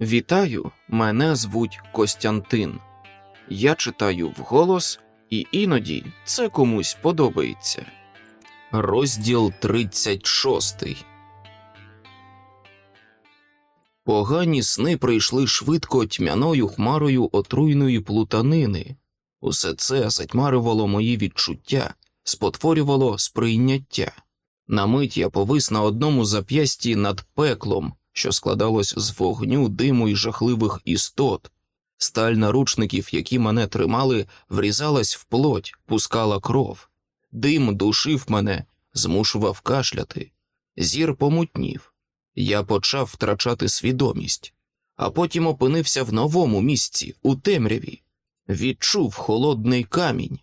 Вітаю, мене звуть Костянтин. Я читаю вголос, і іноді це комусь подобається. Розділ 36 Погані сни прийшли швидко тьмяною хмарою отруйної плутанини. Усе це затьмарювало мої відчуття, спотворювало сприйняття. На мить я повис на одному зап'ясті над пеклом, що складалось з вогню, диму і жахливих істот. Сталь наручників, які мене тримали, врізалась в плоть, пускала кров. Дим душив мене, змушував кашляти. Зір помутнів. Я почав втрачати свідомість, а потім опинився в новому місці, у темряві. Відчув холодний камінь.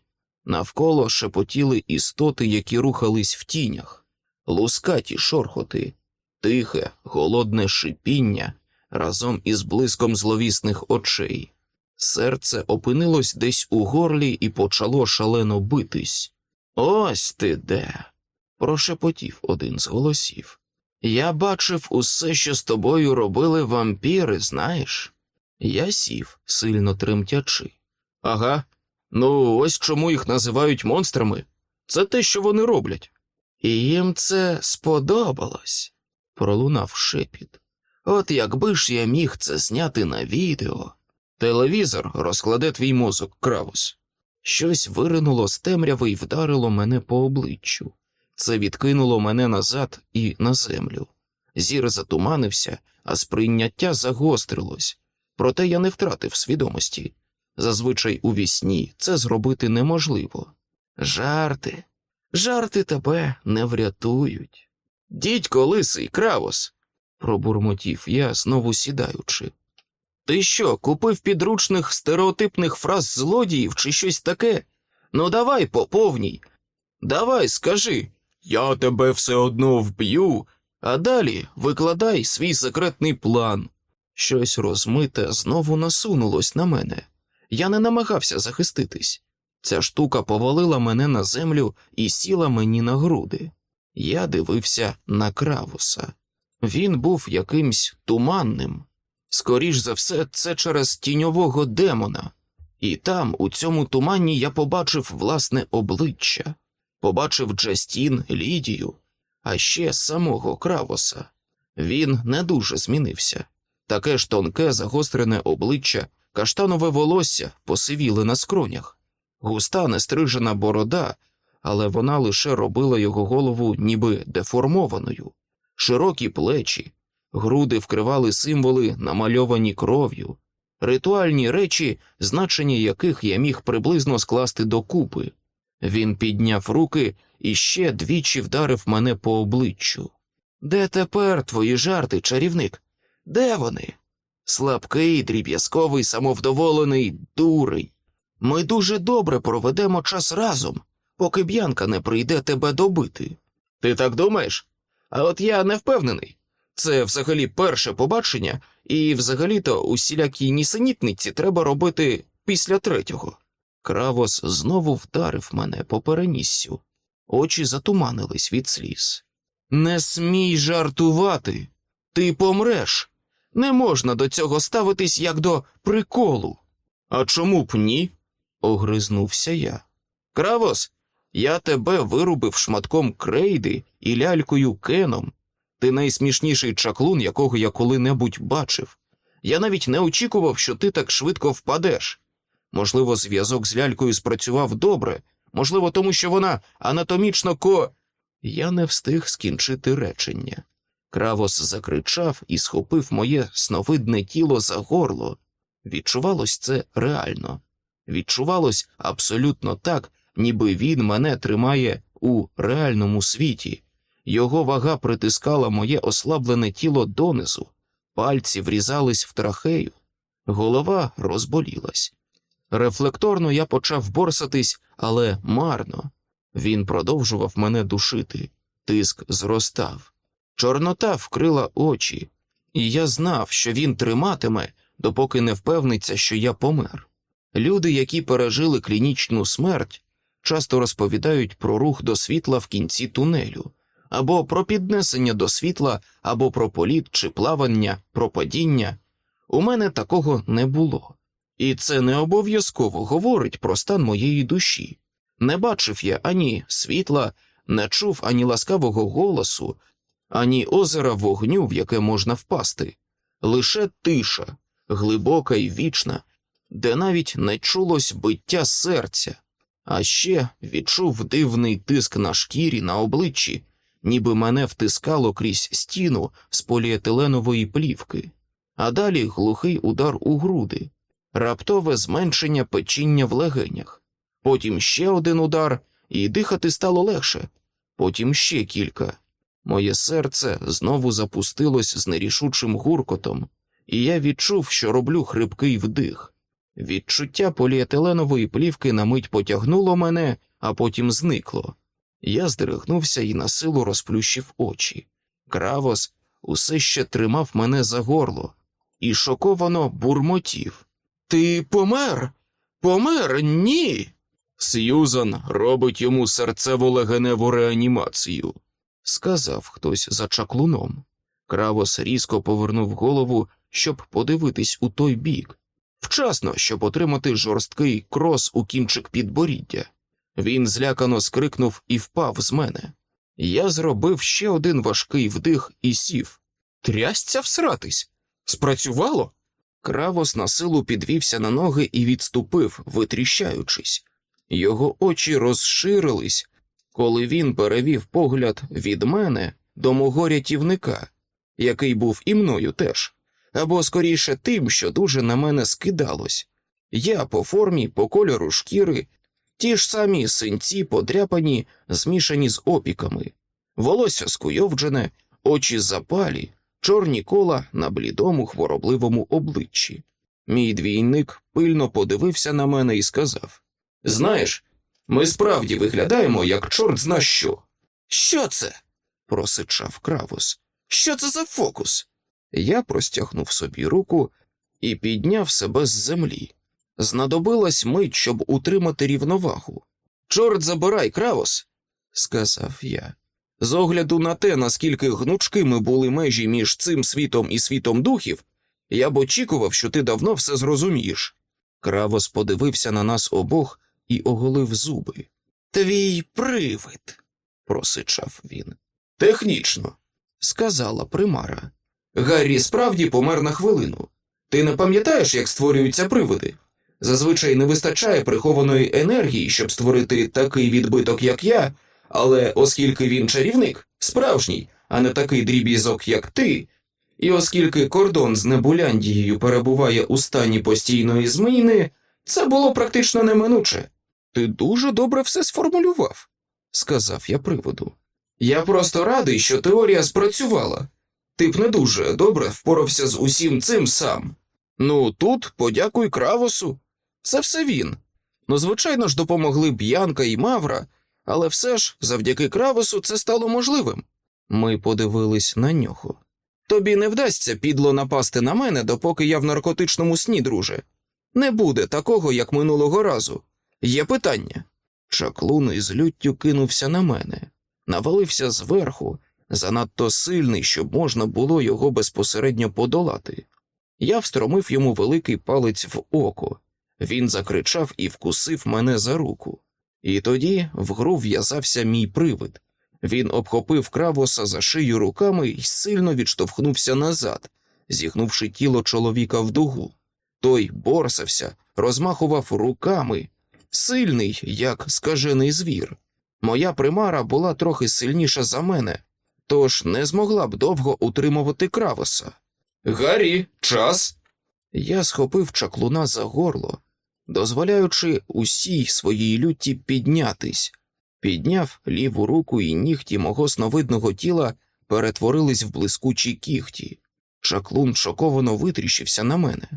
Навколо шепотіли істоти, які рухались в тінях, лускаті шорхоти, тихе, голодне шипіння разом із блиском зловісних очей. Серце опинилось десь у горлі і почало шалено битись. Ось ти де. прошепотів один з голосів. Я бачив усе, що з тобою робили вампіри, знаєш? Я сів, сильно тремтячи. Ага, ну ось чому їх називають монстрами. Це те, що вони роблять. І їм це сподобалось, пролунав шепіт. От якби ж я міг це зняти на відео. Телевізор розкладе твій мозок, кравус. Щось виринуло з темряви і вдарило мене по обличчю. Це відкинуло мене назад і на землю. Зір затуманився, а сприйняття загострилось, проте я не втратив свідомості. Зазвичай у вісні це зробити неможливо. Жарти, жарти тебе не врятують. Дідько лисий, кравос, пробурмотів я, знову сідаючи. Ти що, купив підручних стереотипних фраз злодіїв чи щось таке? Ну, давай по повній. Давай, скажи, я тебе все одно вб'ю, а далі викладай свій секретний план. Щось розмите знову насунулось на мене. Я не намагався захиститись. Ця штука повалила мене на землю і сіла мені на груди. Я дивився на кравуса. Він був якимсь туманним. Скоріш за все, це через тіньового демона, і там, у цьому тумані, я побачив власне обличчя, побачив Джастін, Лідію, а ще самого Кравоса. Він не дуже змінився. Таке ж тонке, загострене обличчя, каштанове волосся посивіли на скронях, густа нестрижена борода, але вона лише робила його голову ніби деформованою, широкі плечі. Груди вкривали символи, намальовані кров'ю, ритуальні речі, значення яких я міг приблизно скласти докупи. Він підняв руки і ще двічі вдарив мене по обличчю. Де тепер твої жарти, чарівник? Де вони? Слабкий, дріб'язковий, самовдоволений, дурий. Ми дуже добре проведемо час разом, поки б'янка не прийде тебе добити. Ти так думаєш? А от я не впевнений. Це взагалі перше побачення, і взагалі-то усілякій нісенітниці треба робити після третього. Кравос знову вдарив мене по переніссю. Очі затуманились від сліз. Не смій жартувати, ти помреш. Не можна до цього ставитись як до приколу. А чому б ні? огризнувся я. Кравос, я тебе вирубив шматком крейди і лялькою кеном. Ти найсмішніший чаклун, якого я коли-небудь бачив. Я навіть не очікував, що ти так швидко впадеш. Можливо, зв'язок з лялькою спрацював добре, можливо, тому що вона анатомічно ко. Я не встиг скінчити речення. Кравос закричав і схопив моє сновидне тіло за горло. Відчувалось це реально. Відчувалось абсолютно так, ніби він мене тримає у реальному світі. Його вага притискала моє ослаблене тіло донизу, пальці врізались в трахею, голова розболілась. Рефлекторно я почав борсатись, але марно. Він продовжував мене душити, тиск зростав. Чорнота вкрила очі, і я знав, що він триматиме, допоки не впевниться, що я помер. Люди, які пережили клінічну смерть, часто розповідають про рух до світла в кінці тунелю або про піднесення до світла, або про політ чи плавання, про падіння. У мене такого не було, і це не обов'язково говорить про стан моєї душі. Не бачив я ані світла, не чув ані ласкавого голосу, ані озера вогню, в яке можна впасти, лише тиша, глибока і вічна, де навіть не чулось биття серця, а ще відчув дивний тиск на шкірі на обличчі, ніби мене втискало крізь стіну з поліетиленової плівки, а далі глухий удар у груди, раптове зменшення печіння в легенях, потім ще один удар, і дихати стало легше, потім ще кілька. Моє серце знову запустилось з нерішучим гуркотом, і я відчув, що роблю хрипкий вдих. Відчуття поліетиленової плівки на мить потягнуло мене, а потім зникло. Я здригнувся і на силу розплющив очі. Кравос усе ще тримав мене за горло і шоковано бурмотів. Ти помер? Помер? Ні. Сьюзан робить йому серцево легеневу реанімацію, сказав хтось за чаклуном. Кравос різко повернув голову, щоб подивитись у той бік. Вчасно, щоб отримати жорсткий крос у кінчик підборіддя. Він злякано скрикнув і впав з мене. Я зробив ще один важкий вдих і сів. Трясця всратись. Спрацювало? Кравос на силу підвівся на ноги і відступив, витріщаючись. Його очі розширились, коли він перевів погляд від мене до мого рятівника, який був і мною теж, або скоріше тим, що дуже на мене скидалось. Я по формі, по кольору шкіри, ті ж самі синці подряпані, змішані з опіками, волосся скуйовджене, очі запалі, чорні кола на блідому хворобливому обличчі. Мій двійник пильно подивився на мене і сказав Знаєш, ми справді виглядаємо, як чорт зна що. Що це? просичав Кравус. Що це за фокус? Я простягнув собі руку і підняв себе з землі. Знадобилась мить, щоб утримати рівновагу. Чорт забирай, Кравос, сказав я. З огляду на те, наскільки гнучкими були межі між цим світом і світом духів, я б очікував, що ти давно все зрозумієш. Кравос подивився на нас обох і оголив зуби. Твій привид, просичав він. Технічно, сказала примара. Гаррі справді помер на хвилину. Ти не пам'ятаєш, як створюються привиди? Зазвичай не вистачає прихованої енергії, щоб створити такий відбиток, як я, але оскільки він чарівник, справжній, а не такий дріб'язок, як ти, і оскільки кордон з Небуляндією перебуває у стані постійної зміни, це було практично неминуче. Ти дуже добре все сформулював, сказав я приводу. Я просто радий, що теорія спрацювала. Ти б не дуже добре впорався з усім цим сам. Ну, тут подякуй Кравосу. Це все він. Ну, звичайно ж, допомогли Б'янка і Мавра, але все ж завдяки Кравосу це стало можливим. Ми подивились на нього. Тобі не вдасться підло напасти на мене, допоки я в наркотичному сні, друже. Не буде такого, як минулого разу. Є питання. Чаклун із люттю кинувся на мене, навалився зверху, занадто сильний, щоб можна було його безпосередньо подолати. Я встромив йому великий палець в око. Він закричав і вкусив мене за руку. І тоді в гру в'язався мій привид. Він обхопив кравоса за шию руками і сильно відштовхнувся назад, зігнувши тіло чоловіка в дугу. Той борсався, розмахував руками, сильний, як скажений звір. Моя примара була трохи сильніша за мене, тож не змогла б довго утримувати кравоса. Гаррі, час. Я схопив чаклуна за горло, дозволяючи усій своїй люті піднятись, підняв ліву руку і нігті мого сновидного тіла перетворились в блискучі кіхті. Чаклун шоковано витріщився на мене.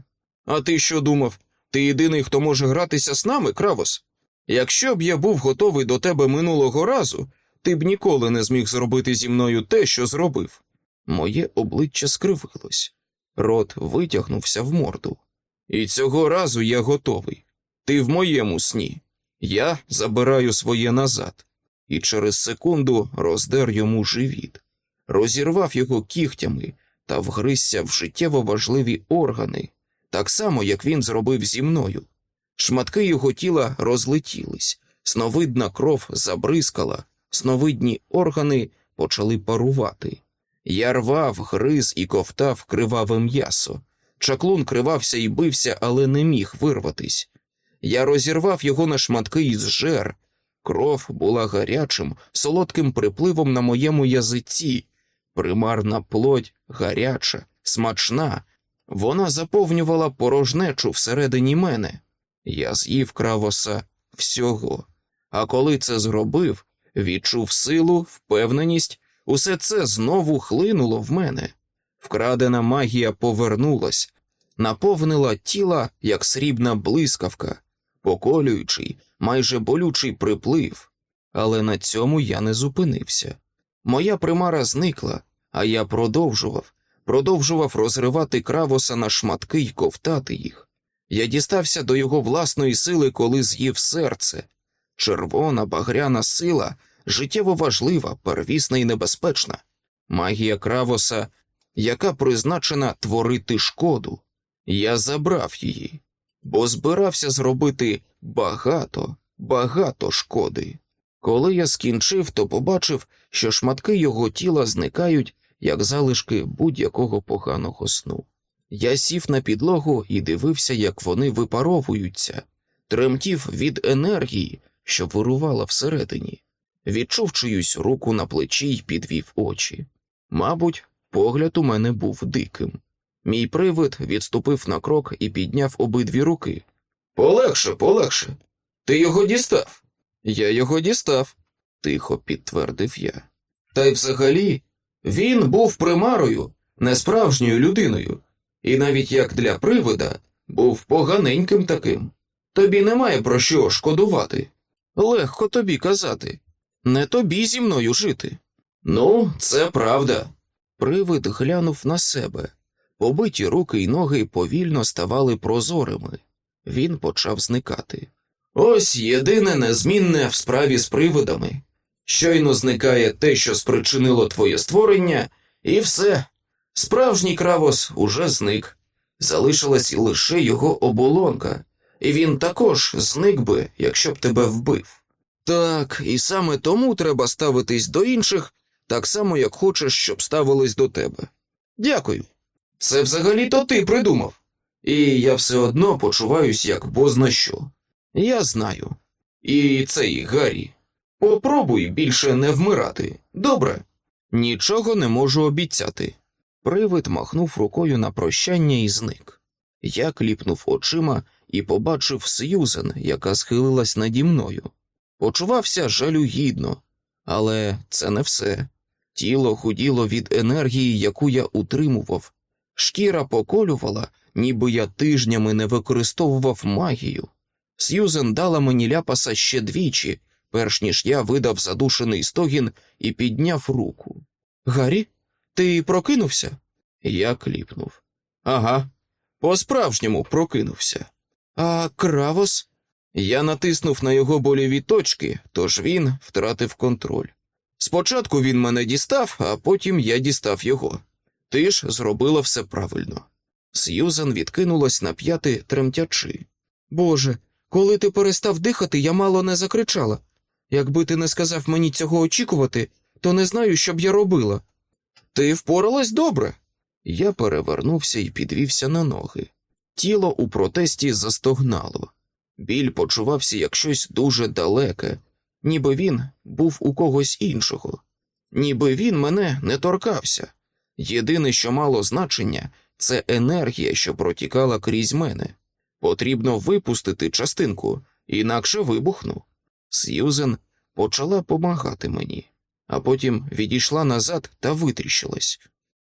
А ти що думав? Ти єдиний, хто може гратися з нами, Кравос? Якщо б я був готовий до тебе минулого разу, ти б ніколи не зміг зробити зі мною те, що зробив. Моє обличчя скривилось, рот витягнувся в морду. І цього разу я готовий. Ти в моєму сні. Я забираю своє назад, і через секунду роздер йому живіт, розірвав його кігтями, та вгризся в життєво важливі органи, так само, як він зробив зі мною. Шматки його тіла розлетілись, сновидна кров забризкала, сновидні органи почали парувати. Я рвав, гриз і ковтав криваве м'ясо. Чаклун кривався і бився, але не міг вирватись. Я розірвав його на шматки і зжер. Кров була гарячим, солодким припливом на моєму язиці. Примарна плоть гаряча, смачна. Вона заповнювала порожнечу всередині мене. Я з'їв кравоса всього. А коли це зробив, відчув силу, впевненість, усе це знову хлинуло в мене. Вкрадена магія повернулась, наповнила тіла, як срібна блискавка, поколюючий, майже болючий приплив. Але на цьому я не зупинився. Моя примара зникла, а я продовжував, продовжував розривати кравоса на шматки й ковтати їх. Я дістався до його власної сили, коли з'їв серце. Червона багряна сила життєво важлива, первісна і небезпечна. Магія кравоса, яка призначена творити шкоду. Я забрав її, бо збирався зробити багато, багато шкоди. Коли я скінчив, то побачив, що шматки його тіла зникають, як залишки будь-якого поганого сну. Я сів на підлогу і дивився, як вони випаровуються, тремтів від енергії, що вирувала всередині, відчув чиюсь руку на плечі й підвів очі. Мабуть, погляд у мене був диким. Мій привид відступив на крок і підняв обидві руки. Полегше, полегше. Ти його дістав? Я його дістав, тихо підтвердив я. Та й взагалі він був примарою, несправжньою людиною, і навіть як для привида був поганеньким таким. Тобі немає про що шкодувати. Легко тобі казати. Не тобі зі мною жити. Ну, це правда. Привид глянув на себе. Побиті руки й ноги повільно ставали прозорими. Він почав зникати. Ось єдине незмінне в справі з привидами. Щойно зникає те, що спричинило твоє створення, і все. Справжній кравос уже зник. Залишилась лише його оболонка, і він також зник би, якщо б тебе вбив. Так, і саме тому треба ставитись до інших так само, як хочеш, щоб ставились до тебе. Дякую. Це взагалі то ти придумав. І я все одно почуваюсь як бозна що. Я знаю. І цей Гаррі. Попробуй більше не вмирати. Добре. Нічого не можу обіцяти. Привид махнув рукою на прощання і зник. Я кліпнув очима і побачив Сьюзен, яка схилилась наді мною. Почувався жалюгідно, але це не все. Тіло худіло від енергії, яку я утримував. Шкіра поколювала, ніби я тижнями не використовував магію. Сьюзен дала мені ляпаса ще двічі, перш ніж я видав задушений стогін і підняв руку. Гаррі, ти прокинувся? Я кліпнув. Ага, по-справжньому прокинувся. А кравос? Я натиснув на його боліві точки, тож він втратив контроль. Спочатку він мене дістав, а потім я дістав його. Ти ж зробила все правильно. Сьюзан відкинулась на п'яти тремтячи. Боже, коли ти перестав дихати, я мало не закричала. Якби ти не сказав мені цього очікувати, то не знаю, що б я робила. Ти впоралась добре. Я перевернувся і підвівся на ноги. Тіло у протесті застогнало. Біль почувався як щось дуже далеке, ніби він був у когось іншого, ніби він мене не торкався. Єдине, що мало значення, це енергія, що протікала крізь мене. Потрібно випустити частинку, інакше вибухну. Сьюзен почала помагати мені, а потім відійшла назад та витріщилась.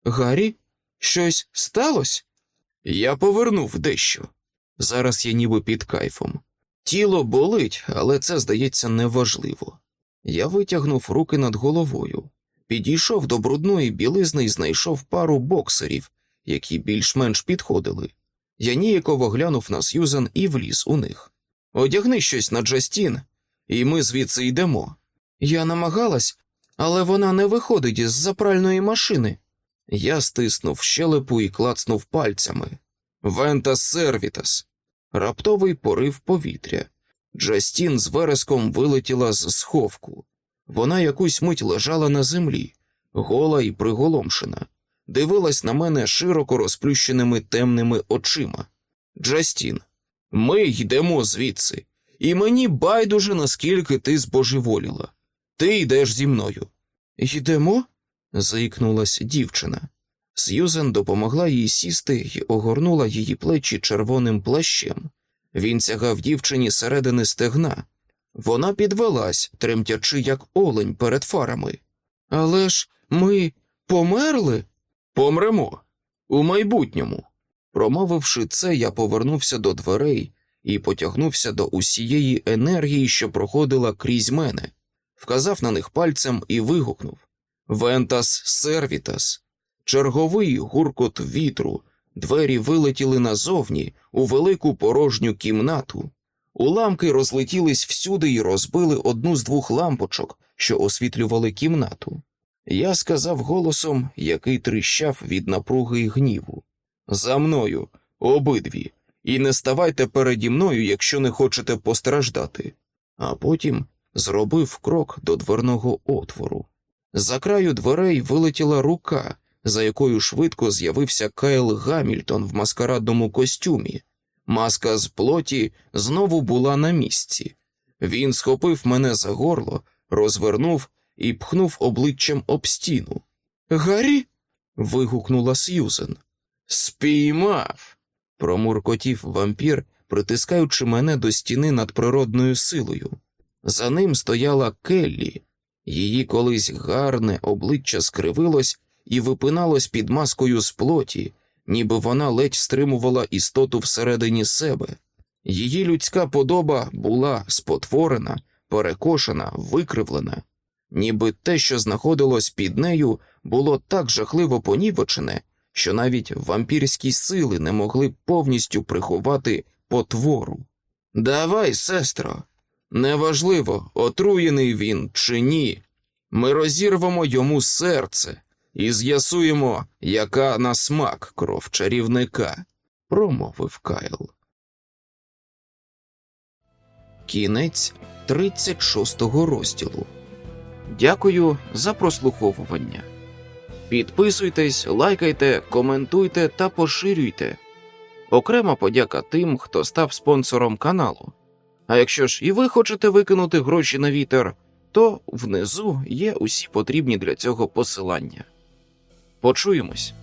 Гаррі, щось сталося? Я повернув дещо. Зараз я ніби під кайфом. Тіло болить, але це, здається, неважливо. Я витягнув руки над головою, підійшов до брудної білизни і знайшов пару боксерів, які більш-менш підходили. Я ніяково глянув на Сьюзен і вліз у них. Одягни щось на Джастін, і ми звідси йдемо. Я намагалась, але вона не виходить із запральної машини. Я стиснув щелепу і клацнув пальцями. Вентас сервітас. Раптовий порив повітря. Джастін з вереском вилетіла з сховку. Вона якусь мить лежала на землі, гола і приголомшена, дивилась на мене широко розплющеними темними очима. Джастін, ми йдемо звідси, і мені байдуже, наскільки ти збожеволіла. Ти йдеш зі мною. Йдемо? Заікнулась дівчина. Сьюзен допомогла їй сісти і огорнула її плечі червоним плащем. Він сягав дівчині середини стегна. Вона підвелась, тремтячи, як олень перед фарами. Але ж ми померли? Помремо у майбутньому. Промовивши це, я повернувся до дверей і потягнувся до усієї енергії, що проходила крізь мене, вказав на них пальцем і вигукнув Вентас сервітас. Черговий гуркот вітру, двері вилетіли назовні у велику порожню кімнату. Уламки розлетілись всюди і розбили одну з двох лампочок, що освітлювали кімнату. Я сказав голосом, який тріщав від напруги і гніву. За мною, обидві, і не ставайте переді мною, якщо не хочете постраждати. А потім зробив крок до дверного отвору. За краю дверей вилетіла рука, за якою швидко з'явився Кайл Гамільтон в маскарадному костюмі. Маска з плоті знову була на місці. Він схопив мене за горло, розвернув і пхнув обличчям об стіну. Гаррі. вигукнула Сьюзен. Спіймав. промуркотів вампір, притискаючи мене до стіни над природною силою. За ним стояла Келлі. Її колись гарне обличчя скривилось і випиналось під маскою з плоті, ніби вона ледь стримувала істоту всередині себе. Її людська подоба була спотворена, перекошена, викривлена, ніби те, що знаходилось під нею, було так жахливо понівечене, що навіть вампірські сили не могли повністю приховати потвору. Давай, сестро, неважливо, отруєний він чи ні. Ми розірвемо йому серце і з'ясуємо, яка на смак кров чарівника, промовив Кайл. Кінець 36 розділу. Дякую за прослуховування. Підписуйтесь, лайкайте, коментуйте та поширюйте. Окрема подяка тим, хто став спонсором каналу. А якщо ж і ви хочете викинути гроші на вітер, то внизу є усі потрібні для цього посилання. Почуємось.